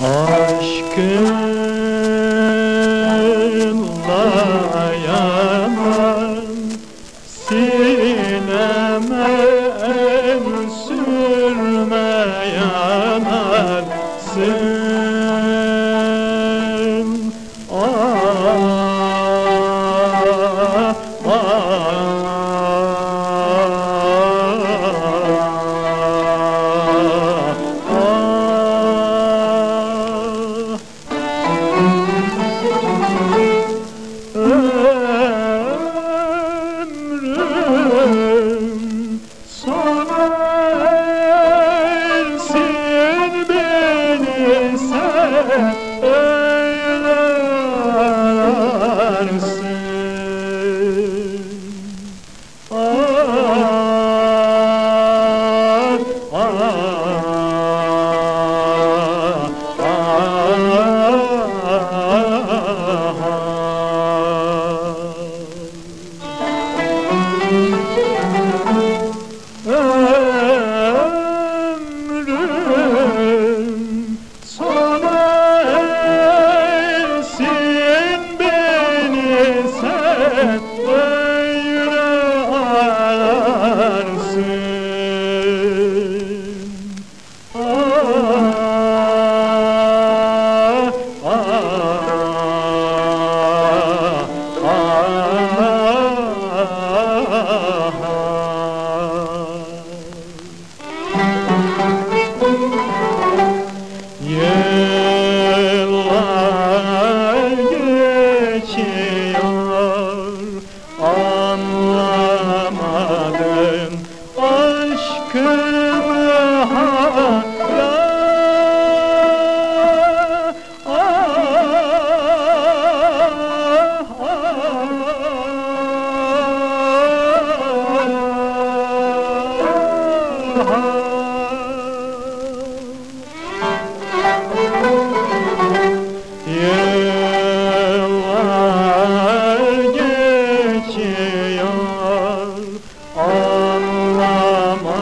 Aşkınla yanan sineme el sürme yanar. Sür yarısı Let's.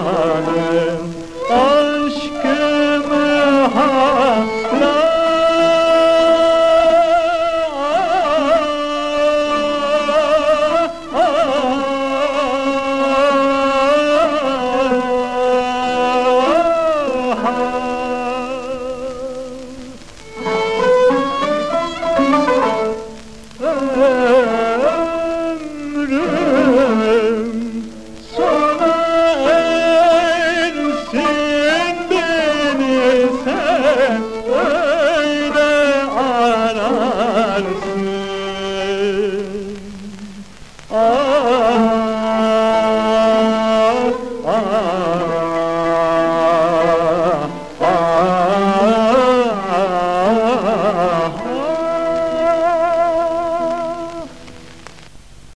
Amen.